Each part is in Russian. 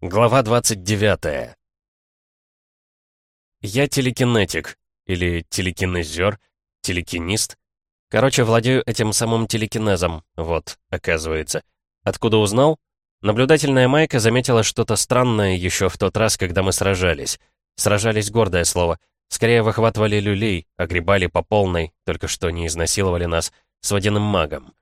Глава 29. Я телекинетик, или телекинезер, телекинист. Короче, владею этим самым телекинезом, вот, оказывается. Откуда узнал? Наблюдательная Майка заметила что-то странное еще в тот раз, когда мы сражались. Сражались гордое слово. Скорее выхватывали люлей, огребали по полной, только что не изнасиловали нас, с водяным магом.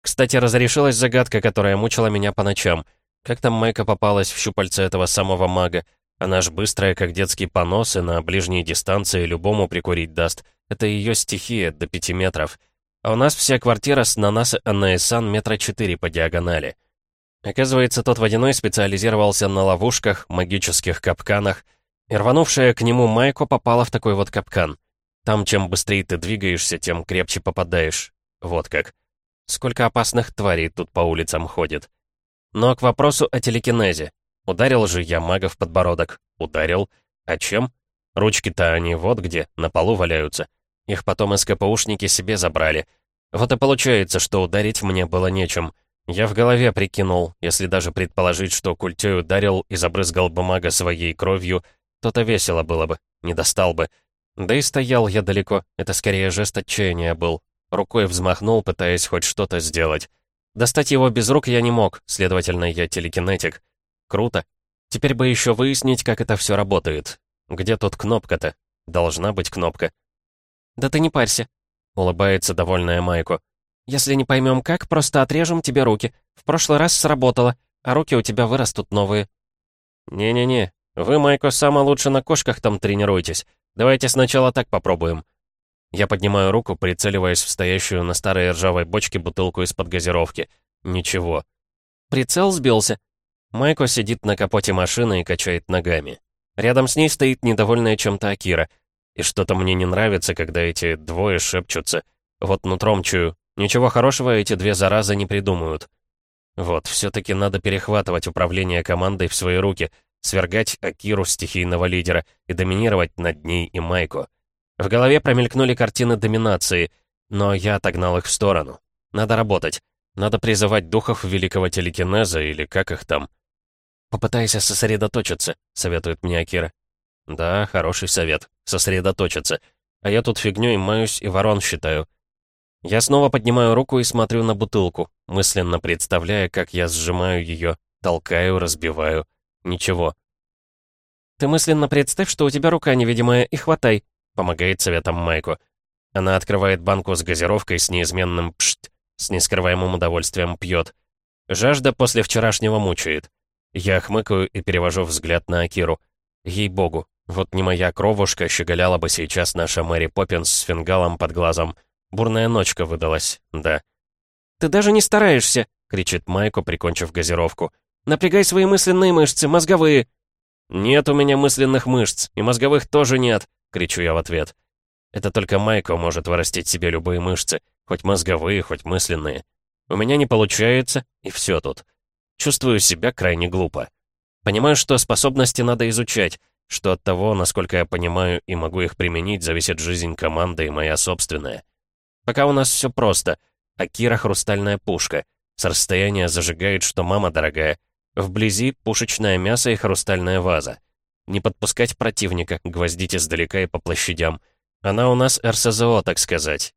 Кстати, разрешилась загадка, которая мучила меня по ночам — как там Майка попалась в щупальце этого самого мага? Она ж быстрая, как детский понос, и на ближней дистанции любому прикурить даст. Это ее стихия, до пяти метров. А у нас вся квартира с Нанаса Аннаэсан метра четыре по диагонали. Оказывается, тот водяной специализировался на ловушках, магических капканах, и рванувшая к нему Майко попала в такой вот капкан. Там, чем быстрее ты двигаешься, тем крепче попадаешь. Вот как. Сколько опасных тварей тут по улицам ходит. Но к вопросу о телекинезе. Ударил же я мага в подбородок. Ударил. А чем? Ручки-то они вот где, на полу валяются. Их потом СКПУшники себе забрали. Вот и получается, что ударить мне было нечем. Я в голове прикинул, если даже предположить, что культей ударил и забрызгал бы мага своей кровью, то-то весело было бы, не достал бы. Да и стоял я далеко, это скорее жест отчаяния был. Рукой взмахнул, пытаясь хоть что-то сделать. Достать его без рук я не мог, следовательно, я телекинетик. Круто. Теперь бы еще выяснить, как это все работает. Где тут кнопка-то? Должна быть кнопка. «Да ты не парься», — улыбается довольная Майку. «Если не поймем как, просто отрежем тебе руки. В прошлый раз сработало, а руки у тебя вырастут новые». «Не-не-не, вы, Майко, самое лучше на кошках там тренируйтесь. Давайте сначала так попробуем. Я поднимаю руку, прицеливаясь в стоящую на старой ржавой бочке бутылку из-под газировки. Ничего. Прицел сбился. Майко сидит на капоте машины и качает ногами. Рядом с ней стоит недовольная чем-то Акира. И что-то мне не нравится, когда эти двое шепчутся. Вот нутром чую. Ничего хорошего эти две заразы не придумают. Вот, все-таки надо перехватывать управление командой в свои руки, свергать Акиру стихийного лидера и доминировать над ней и Майко. В голове промелькнули картины доминации, но я отогнал их в сторону. Надо работать. Надо призывать духов великого телекинеза, или как их там. «Попытайся сосредоточиться», — советует мне Акира. «Да, хороший совет. Сосредоточиться. А я тут фигнёй маюсь и ворон считаю». Я снова поднимаю руку и смотрю на бутылку, мысленно представляя, как я сжимаю ее, толкаю, разбиваю. Ничего. «Ты мысленно представь, что у тебя рука невидимая, и хватай», Помогает советом Майку. Она открывает банку с газировкой с неизменным пшт, с нескрываемым удовольствием пьет. Жажда после вчерашнего мучает. Я хмыкаю и перевожу взгляд на Акиру. Ей-богу, вот не моя кровушка щеголяла бы сейчас наша Мэри Поппинс с фингалом под глазом. Бурная ночка выдалась, да. «Ты даже не стараешься!» — кричит Майку, прикончив газировку. «Напрягай свои мысленные мышцы, мозговые!» «Нет у меня мысленных мышц, и мозговых тоже нет!» — кричу я в ответ. Это только Майко может вырастить себе любые мышцы, хоть мозговые, хоть мысленные. У меня не получается, и все тут. Чувствую себя крайне глупо. Понимаю, что способности надо изучать, что от того, насколько я понимаю и могу их применить, зависит жизнь команды и моя собственная. Пока у нас все просто. Акира — хрустальная пушка. С расстояния зажигает, что мама дорогая. Вблизи — пушечное мясо и хрустальная ваза. Не подпускать противника, гвоздить издалека и по площадям. Она у нас РСЗО, так сказать.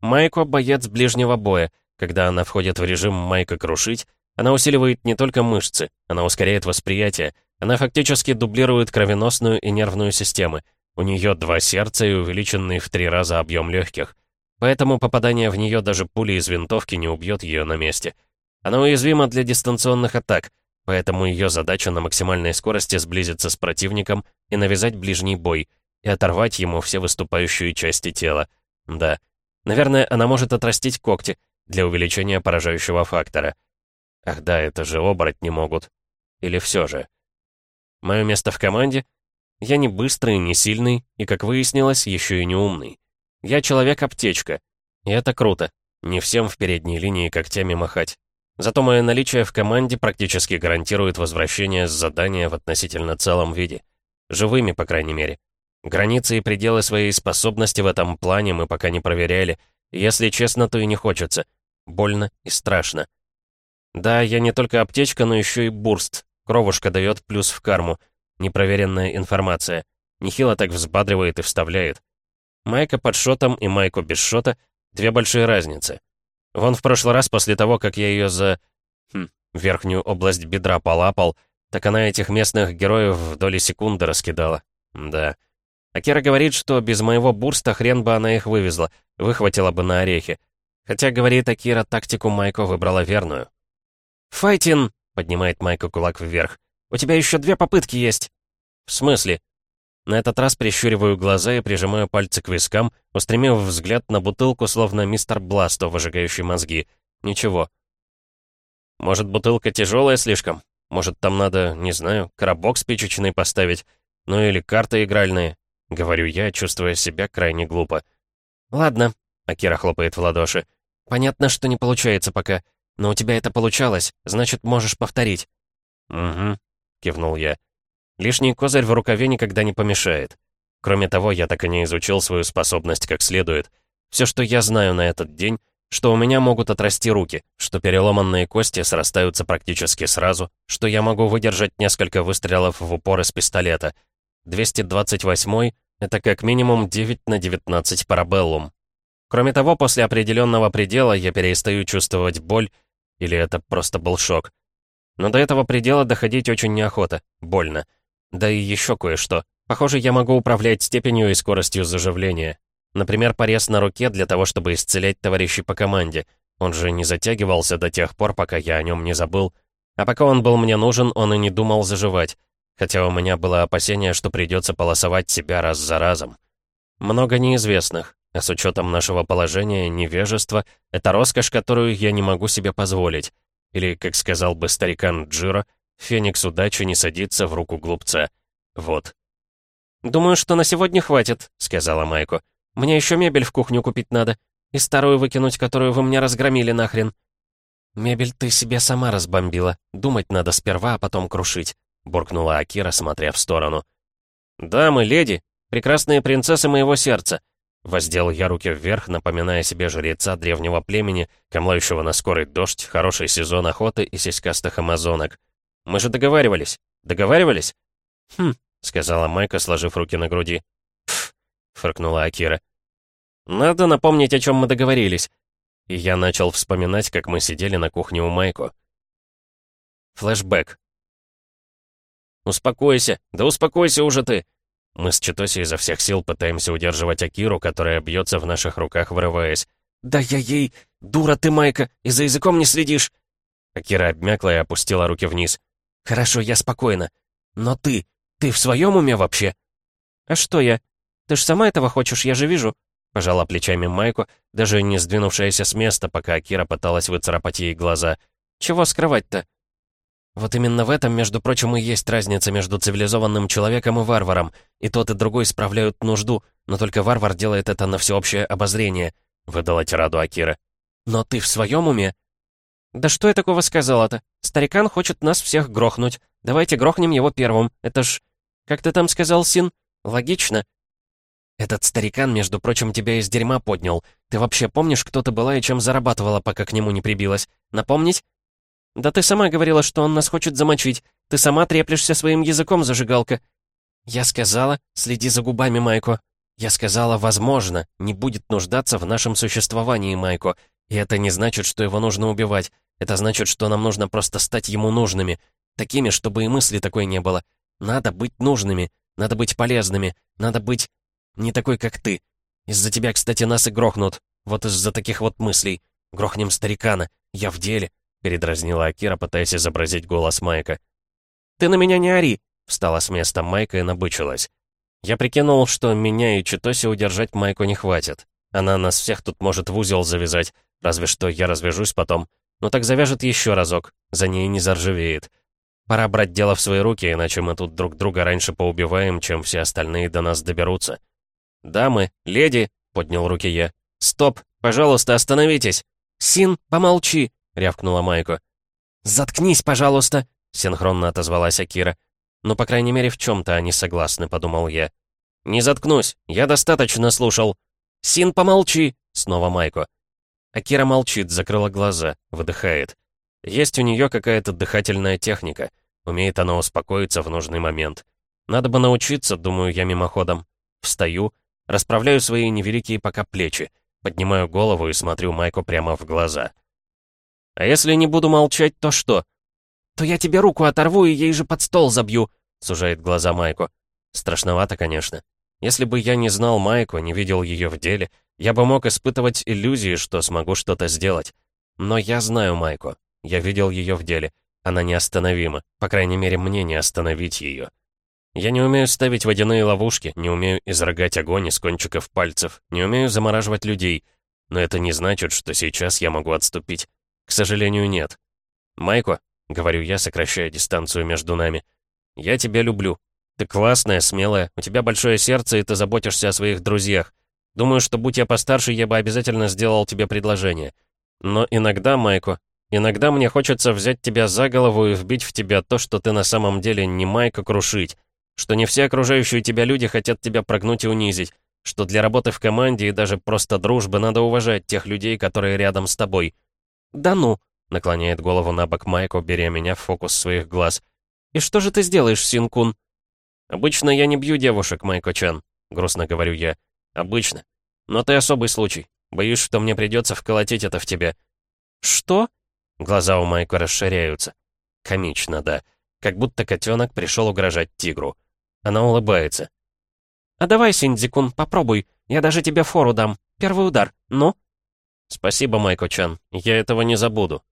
Майко — боец ближнего боя. Когда она входит в режим «Майка крушить», она усиливает не только мышцы, она ускоряет восприятие, она фактически дублирует кровеносную и нервную системы. У нее два сердца и увеличенный в три раза объем легких. Поэтому попадание в нее даже пули из винтовки не убьет ее на месте. Она уязвима для дистанционных атак, Поэтому ее задача на максимальной скорости сблизиться с противником и навязать ближний бой, и оторвать ему все выступающие части тела. Да. Наверное, она может отрастить когти для увеличения поражающего фактора. Ах да, это же оборотни могут. Или все же. Мое место в команде? Я не быстрый, не сильный, и, как выяснилось, еще и не умный. Я человек-аптечка. И это круто. Не всем в передней линии когтями махать. Зато мое наличие в команде практически гарантирует возвращение с задания в относительно целом виде. Живыми, по крайней мере. Границы и пределы своей способности в этом плане мы пока не проверяли. Если честно, то и не хочется. Больно и страшно. Да, я не только аптечка, но еще и бурст. Кровушка дает плюс в карму. Непроверенная информация. Нехило так взбадривает и вставляет. Майка под шотом и майку без шота — две большие разницы. Вон в прошлый раз после того, как я ее за... Хм, верхнюю область бедра полапал, так она этих местных героев в доли секунды раскидала. Да. Акира говорит, что без моего бурста хрен бы она их вывезла, выхватила бы на орехи. Хотя, говорит Акира, тактику Майко выбрала верную. «Файтин!» — поднимает Майко кулак вверх. «У тебя еще две попытки есть!» «В смысле?» На этот раз прищуриваю глаза и прижимаю пальцы к вискам, устремив взгляд на бутылку, словно мистер Бласто, выжигающий мозги. Ничего. Может, бутылка тяжелая слишком? Может, там надо, не знаю, коробок спичечный поставить? Ну или карты игральные? Говорю я, чувствуя себя крайне глупо. «Ладно», — Акира хлопает в ладоши. «Понятно, что не получается пока. Но у тебя это получалось, значит, можешь повторить». «Угу», — кивнул я. Лишний козырь в рукаве никогда не помешает. Кроме того, я так и не изучил свою способность как следует. Все, что я знаю на этот день, что у меня могут отрасти руки, что переломанные кости срастаются практически сразу, что я могу выдержать несколько выстрелов в упор из пистолета. 228 — это как минимум 9 на 19 парабеллум. Кроме того, после определенного предела я перестаю чувствовать боль, или это просто был шок. Но до этого предела доходить очень неохота, больно. Да и еще кое-что. Похоже, я могу управлять степенью и скоростью заживления. Например, порез на руке для того, чтобы исцелять товарищей по команде. Он же не затягивался до тех пор, пока я о нем не забыл. А пока он был мне нужен, он и не думал заживать. Хотя у меня было опасение, что придется полосовать себя раз за разом. Много неизвестных, а с учетом нашего положения, невежество — это роскошь, которую я не могу себе позволить. Или, как сказал бы старикан Джиро, Феникс удачи не садится в руку глупца. Вот. «Думаю, что на сегодня хватит», — сказала Майко. «Мне еще мебель в кухню купить надо. И старую выкинуть, которую вы мне разгромили нахрен». «Мебель ты себе сама разбомбила. Думать надо сперва, а потом крушить», — буркнула Акира, смотря в сторону. «Дамы, леди, прекрасные принцессы моего сердца», — воздел я руки вверх, напоминая себе жреца древнего племени, камлающего на скорый дождь, хороший сезон охоты и сиськастых амазонок. Мы же договаривались. Договаривались?» «Хм», — сказала Майка, сложив руки на груди. «Пф», — фыркнула Акира. «Надо напомнить, о чем мы договорились». И я начал вспоминать, как мы сидели на кухне у Майко. Флэшбэк. «Успокойся! Да успокойся уже ты!» Мы с Читоси изо всех сил пытаемся удерживать Акиру, которая бьется в наших руках, вырываясь. «Да я ей! Дура ты, Майка! И за языком не следишь!» Акира обмякла и опустила руки вниз. «Хорошо, я спокойна. Но ты, ты в своем уме вообще?» «А что я? Ты ж сама этого хочешь, я же вижу». Пожала плечами Майку, даже не сдвинувшаяся с места, пока Акира пыталась выцарапать ей глаза. «Чего скрывать-то?» Вот именно в этом, между прочим, и есть разница между цивилизованным человеком и варваром. И тот, и другой справляют нужду, но только варвар делает это на всеобщее обозрение», — выдала тираду Акира. «Но ты в своем уме?» «Да что я такого сказала-то? Старикан хочет нас всех грохнуть. Давайте грохнем его первым. Это ж... Как ты там сказал, Син? Логично». «Этот старикан, между прочим, тебя из дерьма поднял. Ты вообще помнишь, кто ты была и чем зарабатывала, пока к нему не прибилась? Напомнить?» «Да ты сама говорила, что он нас хочет замочить. Ты сама треплешься своим языком, зажигалка». «Я сказала, следи за губами, Майко. Я сказала, возможно, не будет нуждаться в нашем существовании, Майко. И это не значит, что его нужно убивать. Это значит, что нам нужно просто стать ему нужными. Такими, чтобы и мысли такой не было. Надо быть нужными. Надо быть полезными. Надо быть... Не такой, как ты. Из-за тебя, кстати, нас и грохнут. Вот из-за таких вот мыслей. Грохнем старикана. Я в деле. Передразнила Акира, пытаясь изобразить голос Майка. «Ты на меня не ори!» Встала с места Майка и набычилась. Я прикинул, что меня и Читоси удержать Майку не хватит. Она нас всех тут может в узел завязать, Разве что я развяжусь потом. Но так завяжет еще разок, за ней не заржавеет. Пора брать дело в свои руки, иначе мы тут друг друга раньше поубиваем, чем все остальные до нас доберутся. «Дамы, леди!» — поднял руки я. «Стоп! Пожалуйста, остановитесь!» «Син, помолчи!» — рявкнула Майко. «Заткнись, пожалуйста!» — синхронно отозвалась Акира. «Ну, по крайней мере, в чем-то они согласны», — подумал я. «Не заткнусь, я достаточно слушал». «Син, помолчи!» — снова Майко. Акира молчит, закрыла глаза, выдыхает. Есть у нее какая-то дыхательная техника. Умеет она успокоиться в нужный момент. Надо бы научиться, думаю я мимоходом. Встаю, расправляю свои невеликие пока плечи, поднимаю голову и смотрю Майку прямо в глаза. «А если не буду молчать, то что?» «То я тебе руку оторву и ей же под стол забью», — сужает глаза Майку. Страшновато, конечно. Если бы я не знал Майку, не видел ее в деле, я бы мог испытывать иллюзии, что смогу что-то сделать. Но я знаю Майку. Я видел ее в деле. Она неостановима. По крайней мере, мне не остановить ее. Я не умею ставить водяные ловушки, не умею изрыгать огонь из кончиков пальцев, не умею замораживать людей. Но это не значит, что сейчас я могу отступить. К сожалению, нет. «Майко», — говорю я, сокращая дистанцию между нами, — «я тебя люблю. Ты классная, смелая, у тебя большое сердце, и ты заботишься о своих друзьях. Думаю, что будь я постарше, я бы обязательно сделал тебе предложение. Но иногда, Майко, иногда мне хочется взять тебя за голову и вбить в тебя то, что ты на самом деле не Майко крушить, что не все окружающие тебя люди хотят тебя прогнуть и унизить, что для работы в команде и даже просто дружбы надо уважать тех людей, которые рядом с тобой. «Да ну!» — наклоняет голову на бок Майко, беря меня в фокус своих глаз. «И что же ты сделаешь, Синкун?» «Обычно я не бью девушек, Майко-чан», — грустно говорю я. «Обычно. Но ты особый случай. Боюсь, что мне придется вколотить это в тебя». «Что?» Глаза у Майка расширяются. Комично, да. Как будто котенок пришел угрожать тигру. Она улыбается. «А давай, Синдзикун, попробуй. Я даже тебе фору дам. Первый удар. Ну?» «Спасибо, Майко-чан. Я этого не забуду».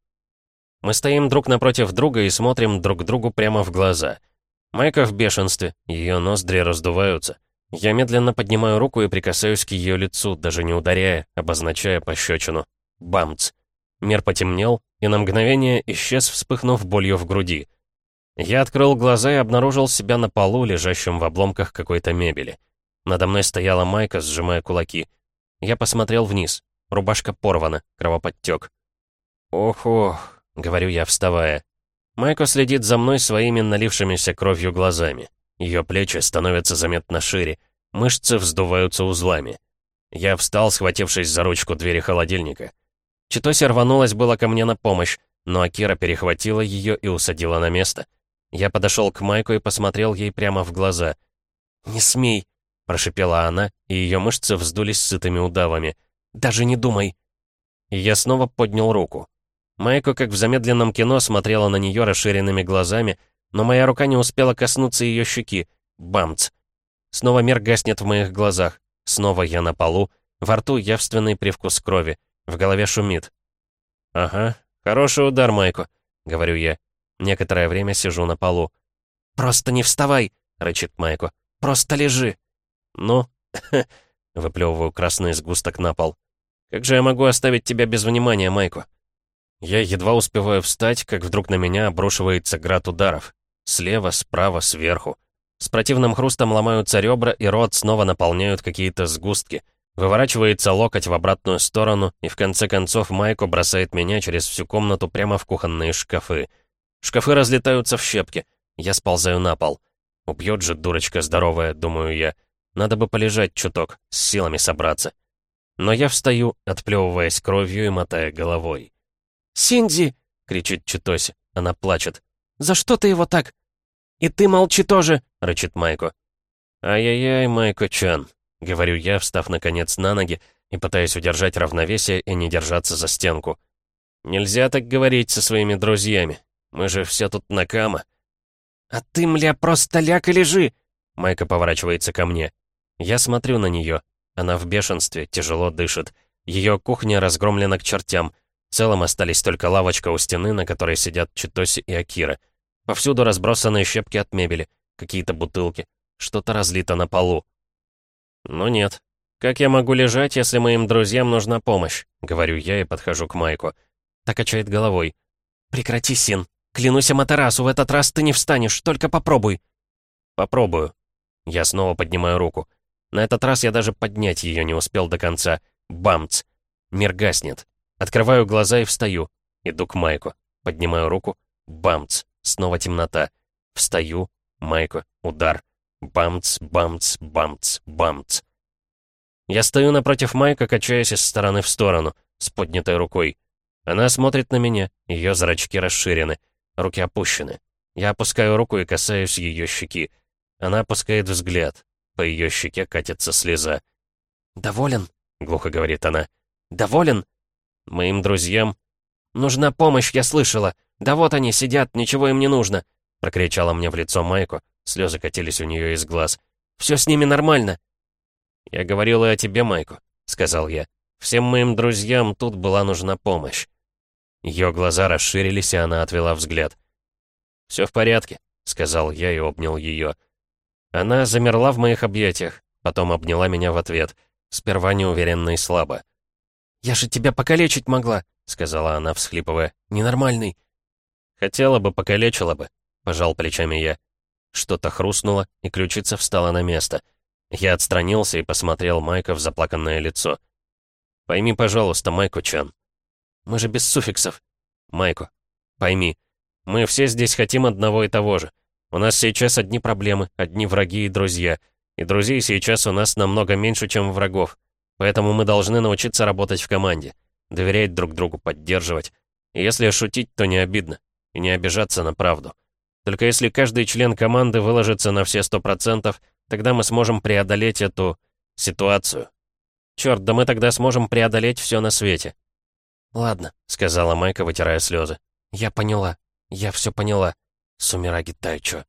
Мы стоим друг напротив друга и смотрим друг другу прямо в глаза. Майка в бешенстве, ее ноздри раздуваются. Я медленно поднимаю руку и прикасаюсь к ее лицу, даже не ударяя, обозначая пощечину. Бамц. Мир потемнел, и на мгновение исчез, вспыхнув болью в груди. Я открыл глаза и обнаружил себя на полу, лежащем в обломках какой-то мебели. Надо мной стояла Майка, сжимая кулаки. Я посмотрел вниз. Рубашка порвана, кровоподтек. «Ох-ох», — говорю я, вставая. Майка следит за мной своими налившимися кровью глазами. Ее плечи становятся заметно шире, мышцы вздуваются узлами. Я встал, схватившись за ручку двери холодильника. Читоси рванулась было ко мне на помощь, но Акира перехватила ее и усадила на место. Я подошел к Майку и посмотрел ей прямо в глаза. «Не смей!» — прошипела она, и ее мышцы вздулись сытыми удавами. «Даже не думай!» И я снова поднял руку. Майко, как в замедленном кино, смотрела на нее расширенными глазами, но моя рука не успела коснуться ее щеки. Бамц. Снова мир гаснет в моих глазах. Снова я на полу. Во рту явственный привкус крови. В голове шумит. «Ага, хороший удар, Майко», — говорю я. Некоторое время сижу на полу. «Просто не вставай!» — рычит Майко. «Просто лежи!» «Ну?» — выплевываю красный сгусток на пол. «Как же я могу оставить тебя без внимания, Майко?» Я едва успеваю встать, как вдруг на меня обрушивается град ударов. Слева, справа, сверху. С противным хрустом ломаются ребра, и рот снова наполняют какие-то сгустки. Выворачивается локоть в обратную сторону, и в конце концов Майко бросает меня через всю комнату прямо в кухонные шкафы. Шкафы разлетаются в щепки. Я сползаю на пол. Убьет же дурочка здоровая, думаю я. Надо бы полежать чуток, с силами собраться. Но я встаю, отплевываясь кровью и мотая головой. «Синди!» — кричит Читоси. Она плачет. «За что ты его так?» «И ты молчи тоже!» — рычит Майко. «Ай-яй-яй, Майко-чан!» — говорю я, встав наконец на ноги и пытаясь удержать равновесие и не держаться за стенку. «Нельзя так говорить со своими друзьями. Мы же все тут на кама». «А ты, мля, просто ляг и лежи!» Майка поворачивается ко мне. Я смотрю на нее. Она в бешенстве, тяжело дышит. Ее кухня разгромлена к чертям — в целом остались только лавочка у стены, на которой сидят Читоси и Акира. Повсюду разбросаны щепки от мебели, какие-то бутылки. Что-то разлито на полу. «Ну нет. Как я могу лежать, если моим друзьям нужна помощь?» — говорю я и подхожу к Майку. Так качает головой. «Прекрати, Син. Клянусь Аматерасу, в этот раз ты не встанешь, только попробуй». «Попробую». Я снова поднимаю руку. На этот раз я даже поднять ее не успел до конца. Бамц. Мир гаснет. Открываю глаза и встаю. Иду к Майку. Поднимаю руку. Бамц. Снова темнота. Встаю. Майку. Удар. Бамц, бамц, бамц, бамц. Я стою напротив Майка, качаясь из стороны в сторону, с поднятой рукой. Она смотрит на меня, ее зрачки расширены, руки опущены. Я опускаю руку и касаюсь ее щеки. Она опускает взгляд. По ее щеке катится слеза. «Доволен?» — глухо говорит она. «Доволен?» «Моим друзьям...» «Нужна помощь, я слышала. Да вот они сидят, ничего им не нужно», — прокричала мне в лицо Майку. Слезы катились у нее из глаз. «Все с ними нормально». «Я говорил и о тебе, Майку», — сказал я. «Всем моим друзьям тут была нужна помощь». Ее глаза расширились, и она отвела взгляд. «Все в порядке», — сказал я и обнял ее. Она замерла в моих объятиях, потом обняла меня в ответ, сперва неуверенно и слабо. «Я же тебя покалечить могла», — сказала она, всхлипывая. «Ненормальный». «Хотела бы, покалечила бы», — пожал плечами я. Что-то хрустнуло, и ключица встала на место. Я отстранился и посмотрел Майка в заплаканное лицо. «Пойми, пожалуйста, Майку Чан». «Мы же без суффиксов». «Майку, пойми, мы все здесь хотим одного и того же. У нас сейчас одни проблемы, одни враги и друзья. И друзей сейчас у нас намного меньше, чем врагов. Поэтому мы должны научиться работать в команде. Доверять друг другу, поддерживать. И если шутить, то не обидно. И не обижаться на правду. Только если каждый член команды выложится на все сто процентов, тогда мы сможем преодолеть эту... ситуацию. Черт, да мы тогда сможем преодолеть все на свете. «Ладно», — сказала Майка, вытирая слезы. «Я поняла. Я все поняла. Сумираги Тайчо».